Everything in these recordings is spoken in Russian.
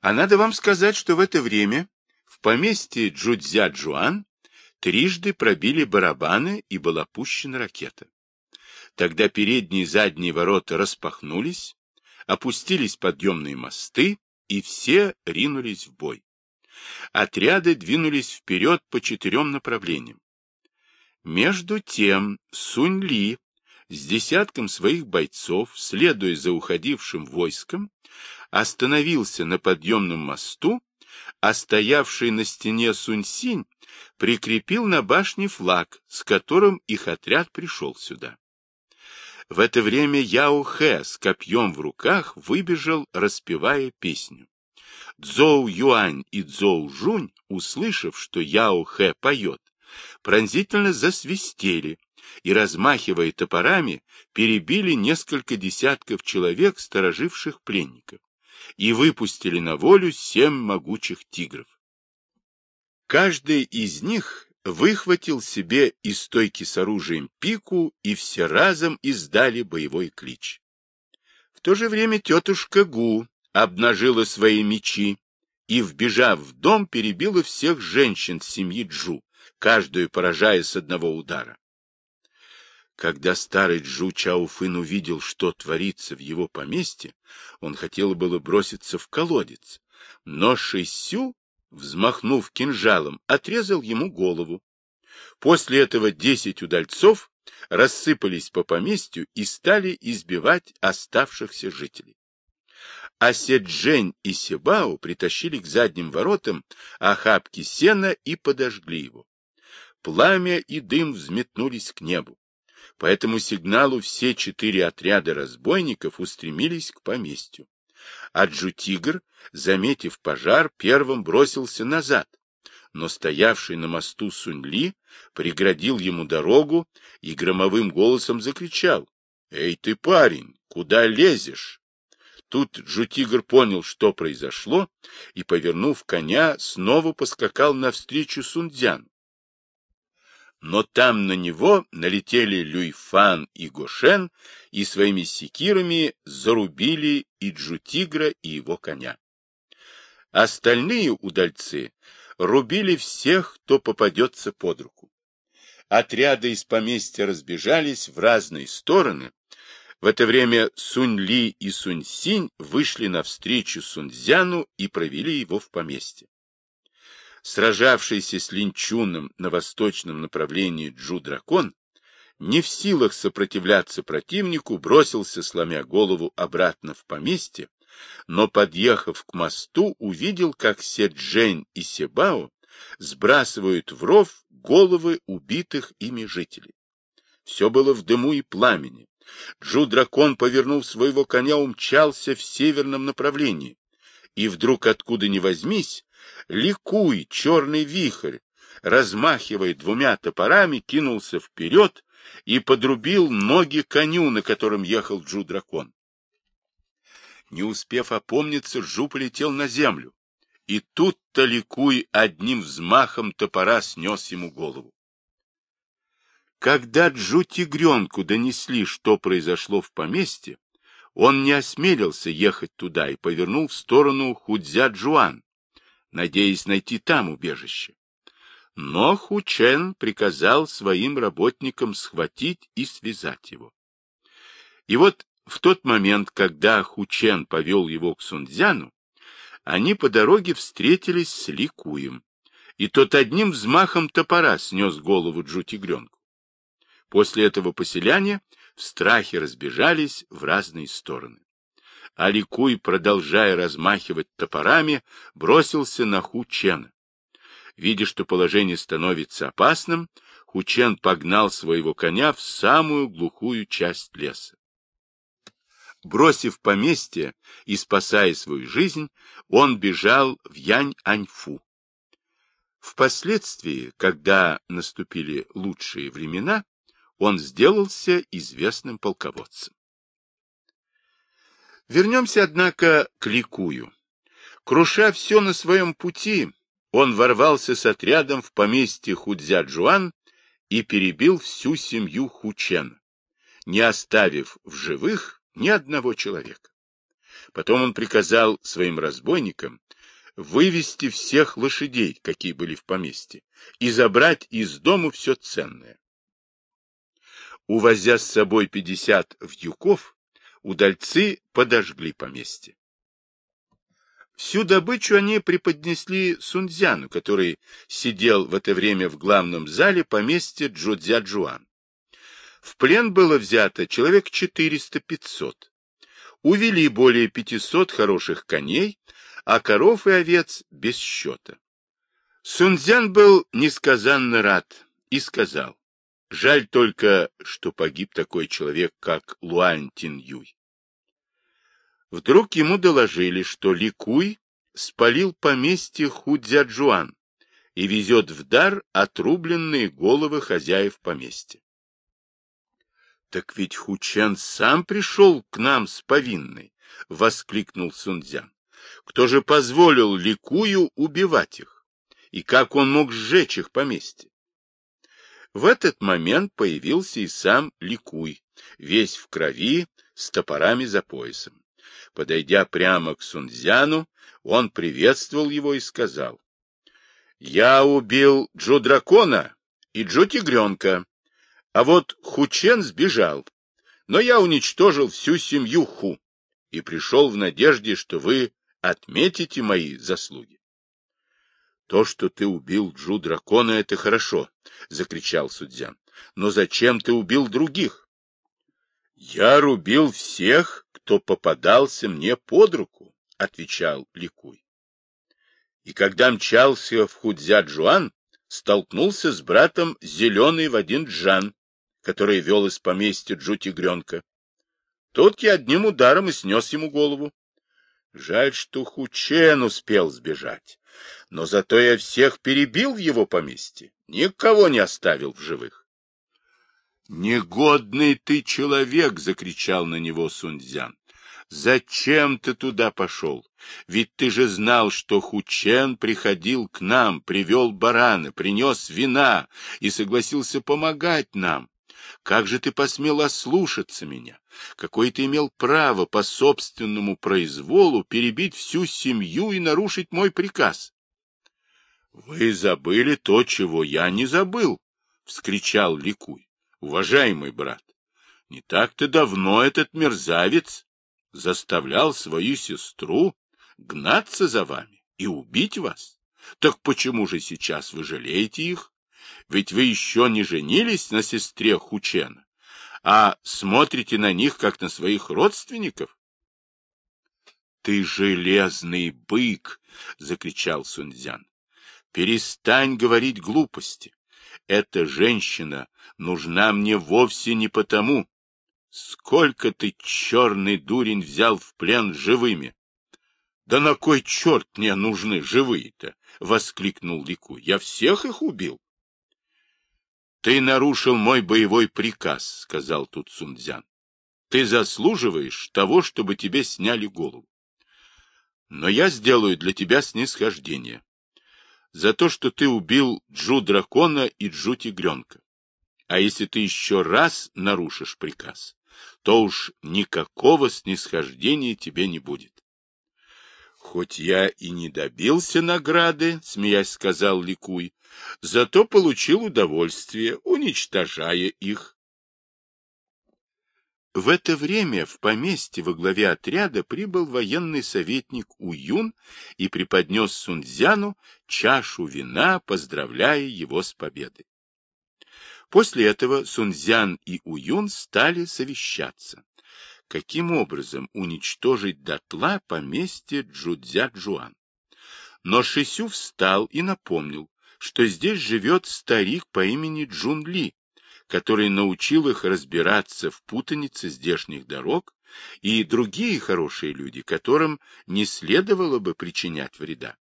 А надо вам сказать, что в это время в поместье Джудзя-Джуан трижды пробили барабаны и была пущена ракета. Тогда передние и задние ворота распахнулись, опустились подъемные мосты, и все ринулись в бой. Отряды двинулись вперед по четырем направлениям. Между тем Сунь Ли с десятком своих бойцов, следуя за уходившим войском, остановился на подъемном мосту, а стоявший на стене Сунь-Синь прикрепил на башне флаг, с которым их отряд пришел сюда. В это время Яо Хэ с копьем в руках выбежал, распевая песню. Цзоу Юань и Цзоу Жунь, услышав, что Яо Хэ поет, пронзительно засвистели и, размахивая топорами, перебили несколько десятков человек, стороживших пленников, и выпустили на волю семь могучих тигров. Каждый из них выхватил себе из стойки с оружием пику, и все разом издали боевой клич. В то же время тетушка Гу обнажила свои мечи и, вбежав в дом, перебила всех женщин семьи Джу, каждую поражая с одного удара. Когда старый Джу Чауфын увидел, что творится в его поместье, он хотел было броситься в колодец, но Шисю, взмахнув кинжалом, отрезал ему голову. После этого десять удальцов рассыпались по поместью и стали избивать оставшихся жителей. А Седжень и Себао притащили к задним воротам охапки сена и подожгли его. Пламя и дым взметнулись к небу. По этому сигналу все четыре отряда разбойников устремились к поместью. А Джутигр, заметив пожар, первым бросился назад, но стоявший на мосту Суньли преградил ему дорогу и громовым голосом закричал. — Эй ты, парень, куда лезешь? Тут Джутигр понял, что произошло, и, повернув коня, снова поскакал навстречу Сунцзяну. Но там на него налетели Люйфан и Гошен и своими секирами зарубили и Джутигра, и его коня. Остальные удальцы рубили всех, кто попадется под руку. Отряды из поместья разбежались в разные стороны, в это время Сунь-Ли и Сунь-Синь вышли навстречу Сунцзяну и провели его в поместье. Сражавшийся с Линчуном на восточном направлении Джу-Дракон, не в силах сопротивляться противнику, бросился, сломя голову, обратно в поместье, но, подъехав к мосту, увидел, как Седжень и Себао сбрасывают в ров головы убитых ими жителей. Все было в дыму и пламени, Джу-дракон, повернув своего коня, умчался в северном направлении. И вдруг, откуда ни возьмись, ликуй, черный вихрь, размахивая двумя топорами, кинулся вперед и подрубил ноги коню, на котором ехал Джу-дракон. Не успев опомниться, Джу полетел на землю, и тут-то ликуй одним взмахом топора снес ему голову. Когда Джу-тигренку донесли, что произошло в поместье, он не осмелился ехать туда и повернул в сторону Худзя-Джуан, надеясь найти там убежище. Но Хучен приказал своим работникам схватить и связать его. И вот в тот момент, когда Хучен повел его к Сунцзяну, они по дороге встретились с Ликуем, и тот одним взмахом топора снес голову Джу-тигренку. После этого поселяне в страхе разбежались в разные стороны. Аликуй, продолжая размахивать топорами, бросился на Хучена. Видя, что положение становится опасным, Хучен погнал своего коня в самую глухую часть леса. Бросив поместье и спасая свою жизнь, он бежал в Янь-Аньфу. Впоследствии, когда наступили лучшие времена, он сделался известным полководцем. Вернемся, однако, к Ликую. Круша все на своем пути, он ворвался с отрядом в поместье Худзя-Джуан и перебил всю семью Хучен, не оставив в живых ни одного человека. Потом он приказал своим разбойникам вывести всех лошадей, какие были в поместье, и забрать из дому все ценное. Увозя с собой пятьдесят вьюков, удальцы подожгли поместье. Всю добычу они преподнесли Сунцзяну, который сидел в это время в главном зале поместья Джудзя-Джуан. В плен было взято человек 400-500. Увели более 500 хороших коней, а коров и овец без счета. Сунцзян был несказанно рад и сказал, жаль только, что погиб такой человек, как Луань Тин Юй. Вдруг ему доложили, что Ликуй спалил поместье Худзяджуан и везет в дар отрубленные головы хозяев поместья. — Так ведь Хучен сам пришел к нам с повинной, — воскликнул Сунцзян. — Кто же позволил Ликую убивать их? И как он мог сжечь их поместье? В этот момент появился и сам Ликуй, весь в крови, с топорами за поясом. Подойдя прямо к Сунцзяну, он приветствовал его и сказал, «Я убил Джу-дракона и Джу-тигренка, а вот Хучен сбежал, но я уничтожил всю семью Ху и пришел в надежде, что вы отметите мои заслуги. То, что ты убил Джу-дракона, это хорошо, — закричал Судзян. Но зачем ты убил других? Я рубил всех, кто попадался мне под руку, — отвечал Ликуй. И когда мчался в Худзя-Джуан, столкнулся с братом Зеленый в один Джан, который вел из поместья Джу-тигренка. Тот я одним ударом и снес ему голову. Жаль, что Хучен успел сбежать, но зато я всех перебил в его поместье, никого не оставил в живых. «Негодный ты человек!» — закричал на него Сунцзян. «Зачем ты туда пошел? Ведь ты же знал, что Хучен приходил к нам, привел барана, принес вина и согласился помогать нам. Как же ты посмел ослушаться меня? Какое ты имел право по собственному произволу перебить всю семью и нарушить мой приказ?» «Вы забыли то, чего я не забыл!» — вскричал Ликуй уважаемый брат, не так-то давно этот мерзавец заставлял свою сестру гнаться за вами и убить вас. Так почему же сейчас вы жалеете их? Ведь вы еще не женились на сестре Хучена, а смотрите на них, как на своих родственников. — Ты железный бык! — закричал Сунцзян. — Перестань говорить глупости эта женщина нужна мне вовсе не потому. Сколько ты, черный дурень, взял в плен живыми? — Да на кой черт мне нужны живые-то? — воскликнул Лику. — Я всех их убил. — Ты нарушил мой боевой приказ, — сказал тут Сунцзян. — Ты заслуживаешь того, чтобы тебе сняли голову. Но я сделаю для тебя снисхождение за то, что ты убил Джу-дракона и Джу-тигренка. А если ты еще раз нарушишь приказ, то уж никакого снисхождения тебе не будет. Хоть я и не добился награды, смеясь сказал Ликуй, зато получил удовольствие, уничтожая их. В это время в поместье во главе отряда прибыл военный советник Уюн и преподнес Сунцзяну чашу вина, поздравляя его с победой. После этого Сунцзян и Уюн стали совещаться, каким образом уничтожить дотла поместье Джудзя-Джуан. Но Шисю встал и напомнил, что здесь живет старик по имени Джун Ли, который научил их разбираться в путанице здешних дорог, и другие хорошие люди, которым не следовало бы причинять вреда.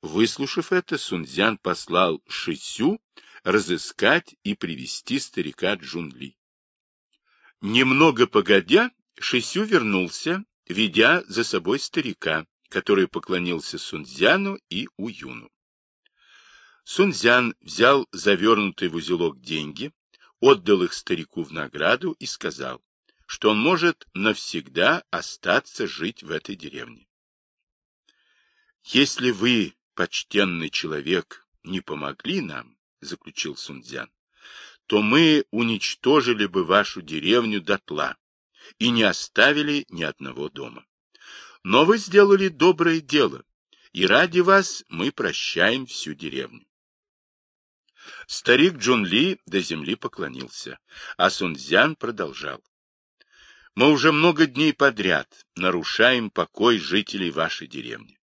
Выслушав это, Сунцзян послал Шисю разыскать и привести старика Джунли. Немного погодя, Шисю вернулся, ведя за собой старика, который поклонился Сунцзяну и Уюну. Сунцзян взял завернутый в узелок деньги, отдал их старику в награду и сказал, что он может навсегда остаться жить в этой деревне. Если вы, почтенный человек, не помогли нам, — заключил Сунцзян, — то мы уничтожили бы вашу деревню дотла и не оставили ни одного дома. Но вы сделали доброе дело, и ради вас мы прощаем всю деревню. Старик Джун Ли до земли поклонился, а Сунцзян продолжал. Мы уже много дней подряд нарушаем покой жителей вашей деревни.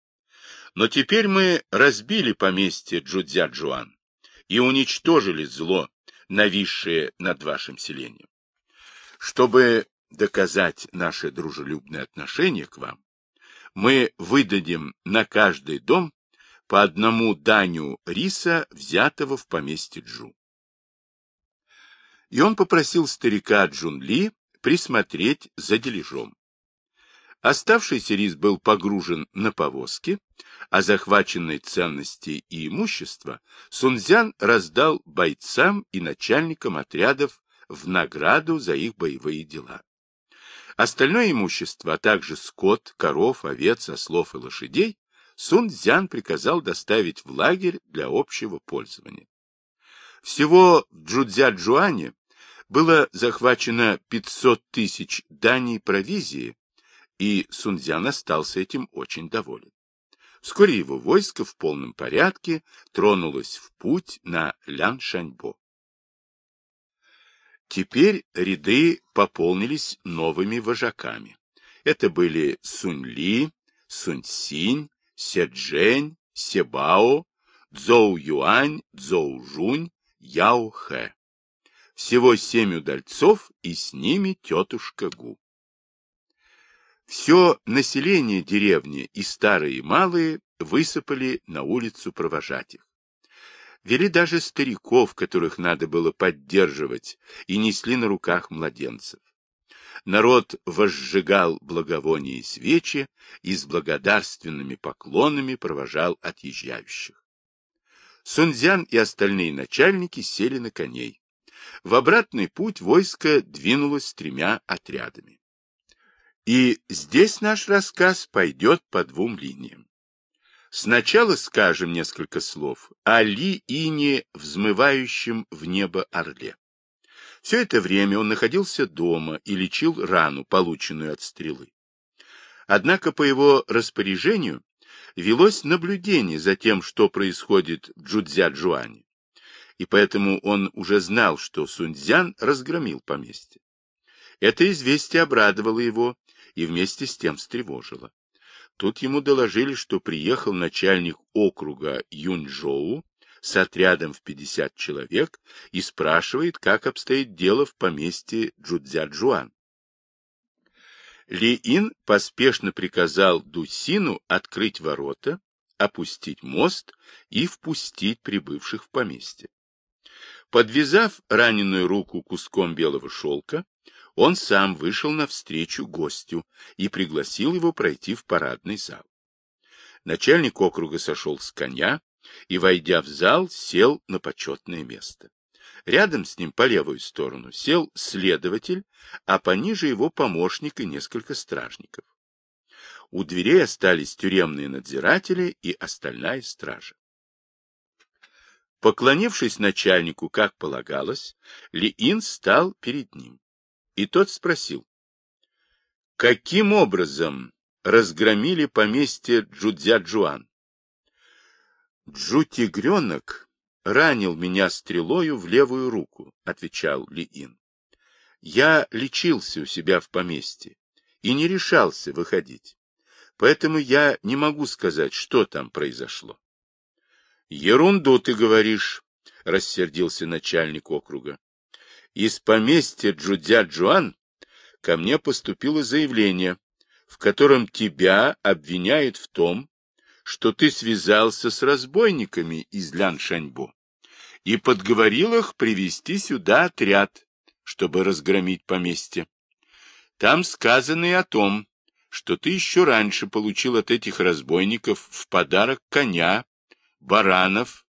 Но теперь мы разбили поместье Джудзя-Джуан и уничтожили зло, нависшее над вашим селением. Чтобы доказать наше дружелюбное отношение к вам, мы выдадим на каждый дом по одному даню риса, взятого в поместье Джу. И он попросил старика Джунли присмотреть за дележом. Оставшийся рис был погружен на повозки, а захваченные ценности и имущество Сунцзян раздал бойцам и начальникам отрядов в награду за их боевые дела. Остальное имущество, а также скот, коров, овец, ослов и лошадей Сунцзян приказал доставить в лагерь для общего пользования. Всего в Джудзя-Джуане было захвачено 500 тысяч даней провизии, и Сунцзян остался этим очень доволен. Вскоре его войско в полном порядке тронулось в путь на Ляншаньбо. Теперь ряды пополнились новыми вожаками. Это были Сунь-Ли, Сунь-Синь, Седжень, Себао, Цзоу-Юань, Цзоу-Жунь, Яо-Хэ. Всего семь удальцов, и с ними тетушка Гу. Все население деревни, и старые, и малые, высыпали на улицу провожать их. Вели даже стариков, которых надо было поддерживать, и несли на руках младенцев. Народ возжигал благовония и свечи и с благодарственными поклонами провожал отъезжающих. Сунцзян и остальные начальники сели на коней. В обратный путь войско двинулось с тремя отрядами. И здесь наш рассказ пойдет по двум линиям. Сначала скажем несколько слов о Ли-Ине, взмывающем в небо орле. Все это время он находился дома и лечил рану, полученную от стрелы. Однако по его распоряжению велось наблюдение за тем, что происходит в Джудзя-Джуане, и поэтому он уже знал, что Сунцзян разгромил поместье. Это известие обрадовало его и вместе с тем встревожило. Тут ему доложили, что приехал начальник округа Юньчжоу с отрядом в 50 человек и спрашивает, как обстоит дело в поместье Джудзя-Джуан. Ли-Ин поспешно приказал Дусину открыть ворота, опустить мост и впустить прибывших в поместье. Подвязав раненую руку куском белого шелка, он сам вышел навстречу гостю и пригласил его пройти в парадный зал. Начальник округа сошел с коня, и, войдя в зал, сел на почетное место. Рядом с ним по левую сторону сел следователь, а пониже его помощник и несколько стражников. У дверей остались тюремные надзиратели и остальная стража. Поклонившись начальнику, как полагалось, Лиин стал перед ним. И тот спросил, каким образом разгромили поместье Джудзя-Джуан? Джу-тигренок ранил меня стрелою в левую руку, — отвечал Ли-Ин. Я лечился у себя в поместье и не решался выходить, поэтому я не могу сказать, что там произошло. — Ерунду ты говоришь, — рассердился начальник округа. Из поместья Джудзя-Джуан ко мне поступило заявление, в котором тебя обвиняют в том, что ты связался с разбойниками из Ляншаньбо и подговорил их привести сюда отряд, чтобы разгромить поместье. Там сказано и о том, что ты еще раньше получил от этих разбойников в подарок коня, баранов,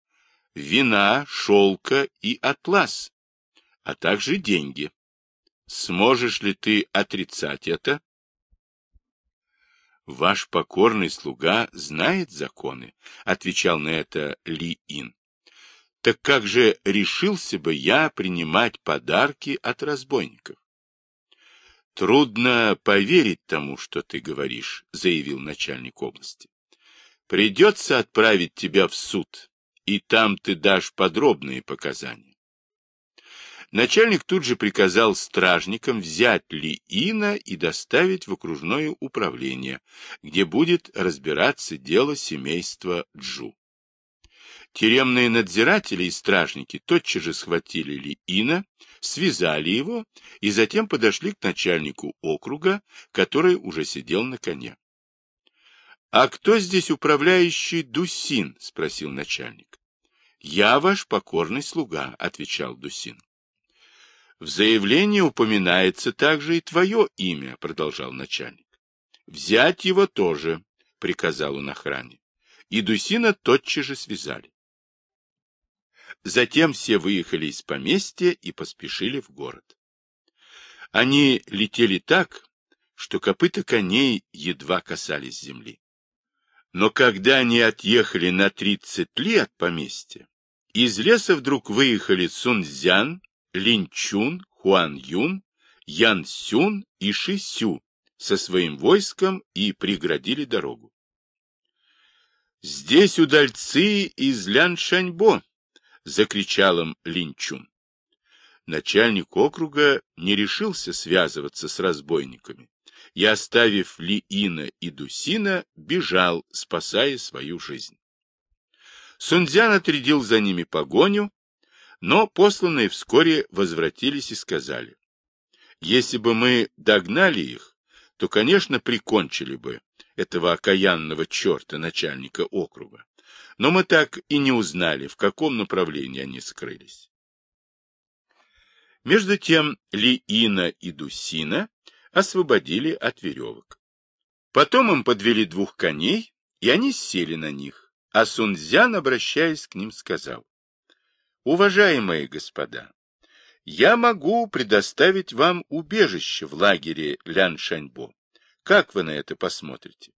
вина, шелка и атлас, а также деньги. Сможешь ли ты отрицать это? Ваш покорный слуга знает законы, отвечал на это Ли Ин. Так как же решился бы я принимать подарки от разбойников? Трудно поверить тому, что ты говоришь, заявил начальник области. Придется отправить тебя в суд, и там ты дашь подробные показания. Начальник тут же приказал стражникам взять Ли Ина и доставить в окружное управление, где будет разбираться дело семейства Джу. Тюремные надзиратели и стражники тотчас же схватили Ли Ина, связали его и затем подошли к начальнику округа, который уже сидел на коне. — А кто здесь управляющий Дусин? — спросил начальник. — Я ваш покорный слуга, — отвечал Дусин. В заявлении упоминается также и твое имя, продолжал начальник. Взять его тоже, приказал он охране. И Дусина тотчас же связали. Затем все выехали из поместья и поспешили в город. Они летели так, что копыта коней едва касались земли. Но когда они отъехали на тридцать ли от поместья, из леса вдруг выехали Сунцзян Линчун, Хуан Юн, Ян Сюн и Ши Сю со своим войском и преградили дорогу. «Здесь удальцы из Ляншаньбо!» — закричал им Линчун. Начальник округа не решился связываться с разбойниками и, оставив Ли-Ина и Дусина, бежал, спасая свою жизнь. Сунцзян отрядил за ними погоню, но посланные вскоре возвратились и сказали, если бы мы догнали их, то, конечно, прикончили бы этого окаянного черта, начальника округа. Но мы так и не узнали, в каком направлении они скрылись. Между тем Лиина и Дусина освободили от веревок. Потом им подвели двух коней, и они сели на них, а Сунцзян, обращаясь к ним, сказал, Уважаемые господа, я могу предоставить вам убежище в лагере Ляншаньбо. Как вы на это посмотрите?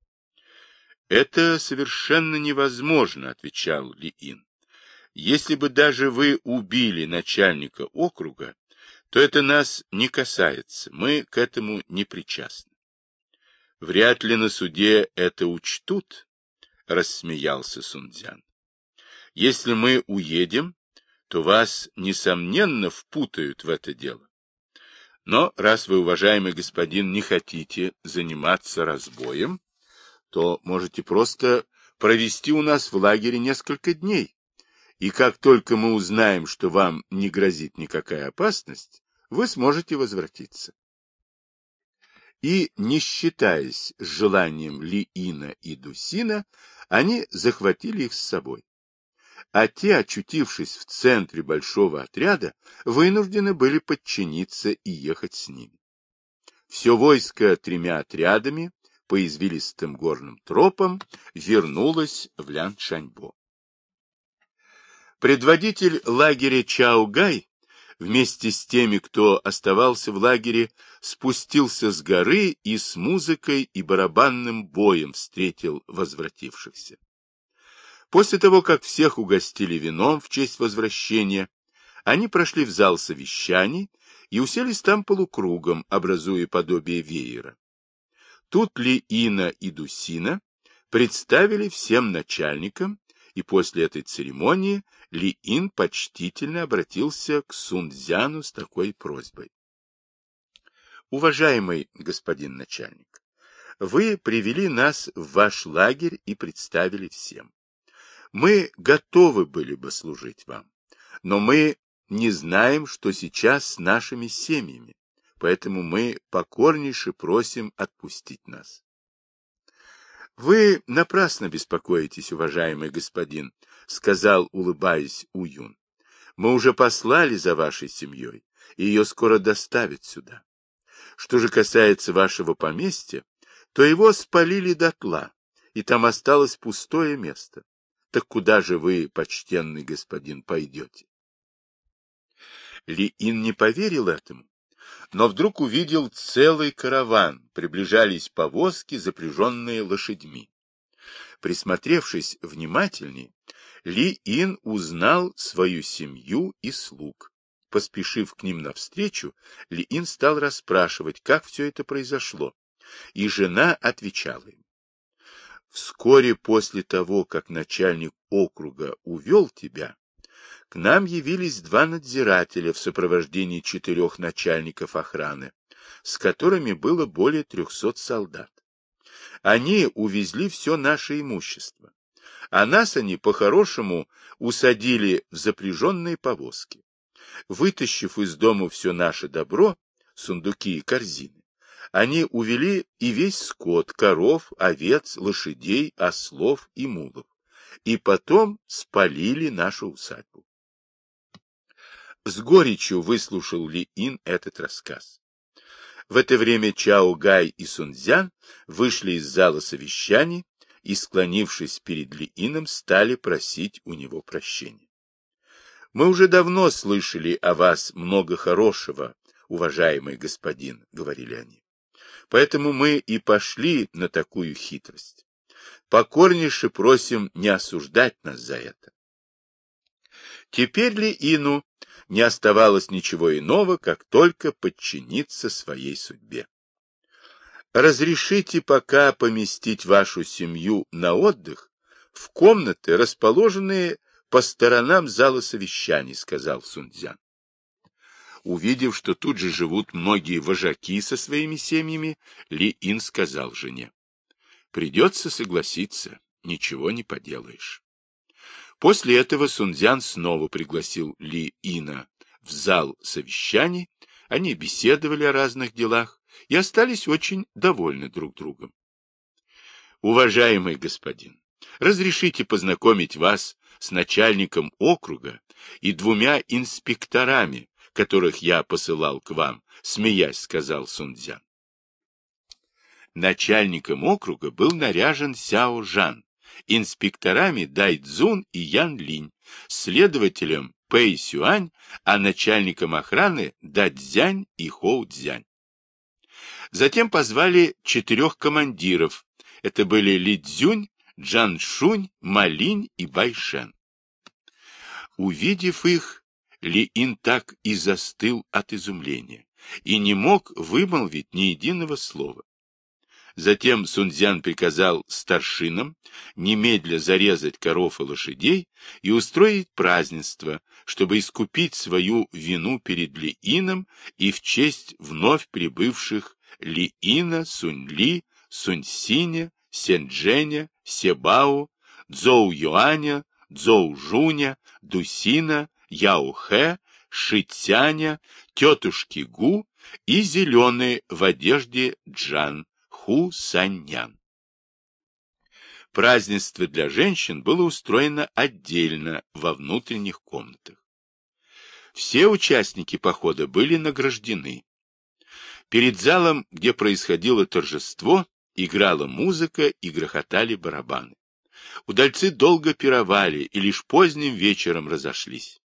Это совершенно невозможно, отвечал Лиин. Если бы даже вы убили начальника округа, то это нас не касается, мы к этому не причастны. Вряд ли на суде это учтут, рассмеялся Сунцзян. Если мы уедем, то вас, несомненно, впутают в это дело. Но раз вы, уважаемый господин, не хотите заниматься разбоем, то можете просто провести у нас в лагере несколько дней. И как только мы узнаем, что вам не грозит никакая опасность, вы сможете возвратиться. И, не считаясь желанием Лиина и Дусина, они захватили их с собой а те, очутившись в центре большого отряда, вынуждены были подчиниться и ехать с ними. Все войско тремя отрядами по извилистым горным тропам вернулось в Ляншаньбо. Предводитель лагеря Чаугай вместе с теми, кто оставался в лагере, спустился с горы и с музыкой и барабанным боем встретил возвратившихся. После того, как всех угостили вином в честь возвращения, они прошли в зал совещаний и уселись там полукругом, образуя подобие веера. Тут ли Ина и Дусина представили всем начальникам, и после этой церемонии Ли Ин почтительно обратился к Сунцзяну с такой просьбой. Уважаемый господин начальник, вы привели нас в ваш лагерь и представили всем. Мы готовы были бы служить вам, но мы не знаем, что сейчас с нашими семьями, поэтому мы покорнейше просим отпустить нас. Вы напрасно беспокоитесь, уважаемый господин, сказал, улыбаясь Уюн. Мы уже послали за вашей семьей, и ее скоро доставят сюда. Что же касается вашего поместья, то его спалили дотла, и там осталось пустое место. Так куда же вы, почтенный господин, пойдете? Ли Ин не поверил этому, но вдруг увидел целый караван, приближались повозки, запряженные лошадьми. Присмотревшись внимательней, Ли Ин узнал свою семью и слуг. Поспешив к ним навстречу, Ли Ин стал расспрашивать, как все это произошло, и жена отвечала им. Вскоре после того, как начальник округа увел тебя, к нам явились два надзирателя в сопровождении четырех начальников охраны, с которыми было более трехсот солдат. Они увезли все наше имущество, а нас они по-хорошему усадили в запряженные повозки. Вытащив из дома все наше добро, сундуки и корзины, они увели и весь скот, коров, овец, лошадей, ослов и мулов, и потом спалили нашу усадьбу. С горечью выслушал Ли Ин этот рассказ. В это время Чао Гай и Сунцзян вышли из зала совещаний и, склонившись перед Ли Ином, стали просить у него прощения. Мы уже давно слышали о вас много хорошего, уважаемый господин, — говорили они. Поэтому мы и пошли на такую хитрость. Покорнейше просим не осуждать нас за это. Теперь ли Ину не оставалось ничего иного, как только подчиниться своей судьбе. Разрешите пока поместить вашу семью на отдых в комнаты, расположенные по сторонам зала совещаний, сказал Сунцзян. Увидев, что тут же живут многие вожаки со своими семьями, Ли Ин сказал жене. Придется согласиться, ничего не поделаешь. После этого Сунцзян снова пригласил Ли Ина в зал совещаний, они беседовали о разных делах и остались очень довольны друг другом. Уважаемый господин, разрешите познакомить вас с начальником округа и двумя инспекторами, которых я посылал к вам, смеясь, сказал Сунцзян. Начальником округа был наряжен Сяо Жан, инспекторами Дай Цзун и Ян Линь, следователем Пэй Сюань, а начальником охраны Дадзянь и Хоу Цзянь. Затем позвали четырех командиров. Это были Ли Цзюнь, Джан Шунь, Малинь и Байшен. Увидев их, Ли Ин так и застыл от изумления и не мог вымолвить ни единого слова. Затем Сунцзян приказал старшинам немедля зарезать коров и лошадей и устроить празднество, чтобы искупить свою вину перед Лиином и в честь вновь прибывших Лиина, Суньли, Суньсиня, Сендженя, Себао, Цзоу Юаня, Цзоу Жуня, Дусина, Яухэ, Шитяня, тетушки Гу и зеленый в одежде Джан Ху Саньян. Празднество для женщин было устроено отдельно во внутренних комнатах. Все участники похода были награждены. Перед залом, где происходило торжество, играла музыка и грохотали барабаны. Удальцы долго пировали и лишь поздним вечером разошлись.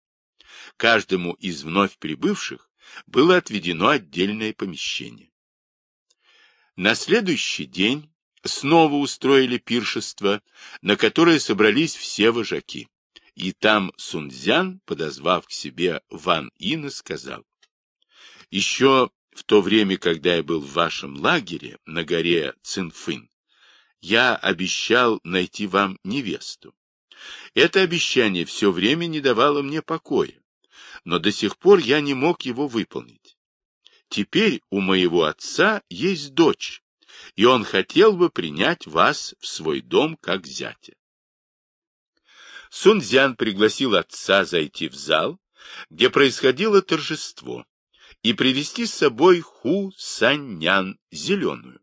Каждому из вновь прибывших было отведено отдельное помещение. На следующий день снова устроили пиршество, на которое собрались все вожаки. И там Сунцзян, подозвав к себе Ван Ина, сказал, «Еще в то время, когда я был в вашем лагере на горе Цинфын, я обещал найти вам невесту. Это обещание все время не давало мне покоя, но до сих пор я не мог его выполнить. Теперь у моего отца есть дочь, и он хотел бы принять вас в свой дом как зятя. Сунцзян пригласил отца зайти в зал, где происходило торжество, и привести с собой Ху Саньян зеленую.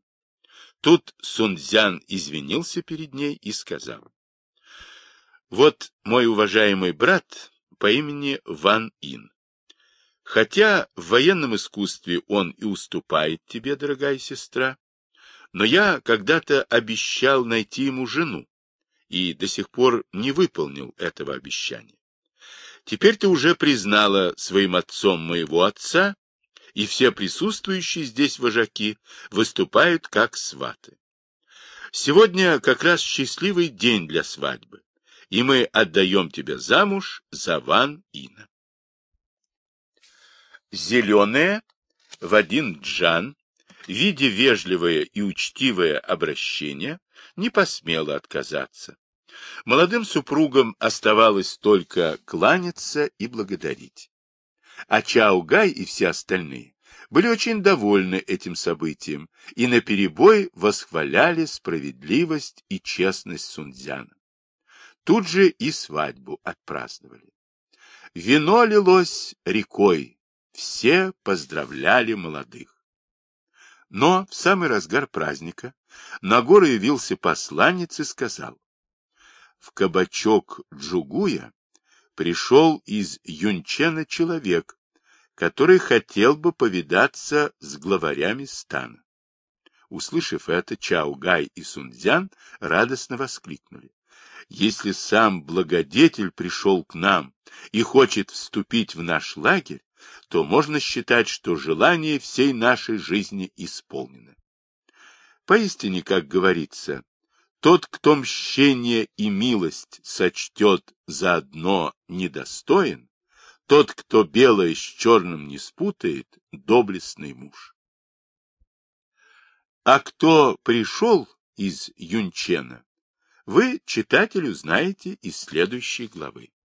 Тут Сунцзян извинился перед ней и сказал, «Вот мой уважаемый брат по имени Ван Ин. Хотя в военном искусстве он и уступает тебе, дорогая сестра, но я когда-то обещал найти ему жену и до сих пор не выполнил этого обещания. Теперь ты уже признала своим отцом моего отца, и все присутствующие здесь вожаки выступают как сваты. Сегодня как раз счастливый день для свадьбы, и мы отдаем тебя замуж за Ван Ина. Зеленая в один джан, видя вежливое и учтивое обращение, не посмела отказаться. Молодым супругам оставалось только кланяться и благодарить. А Чаугай и все остальные были очень довольны этим событием и наперебой восхваляли справедливость и честность Сунцзяна. Тут же и свадьбу отпраздновали. Вино лилось рекой, все поздравляли молодых. Но в самый разгар праздника на гору явился посланец и сказал, в кабачок Джугуя пришел из Юнчена человек, который хотел бы повидаться с главарями стана. Услышав это, Чао Гай и Сунцзян радостно воскликнули. Если сам благодетель пришел к нам и хочет вступить в наш лагерь, то можно считать, что желание всей нашей жизни исполнено. Поистине, как говорится, тот, кто мщение и милость сочтет заодно недостоин, тот, кто белое с черным не спутает, доблестный муж. А кто пришел из Юнчена, вы, читателю, знаете из следующей главы.